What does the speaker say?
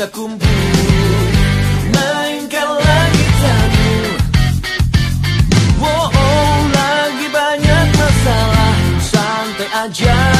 kita kumpul Mainkan lagi tamu Wow, lagi banyak masalah Santai aja.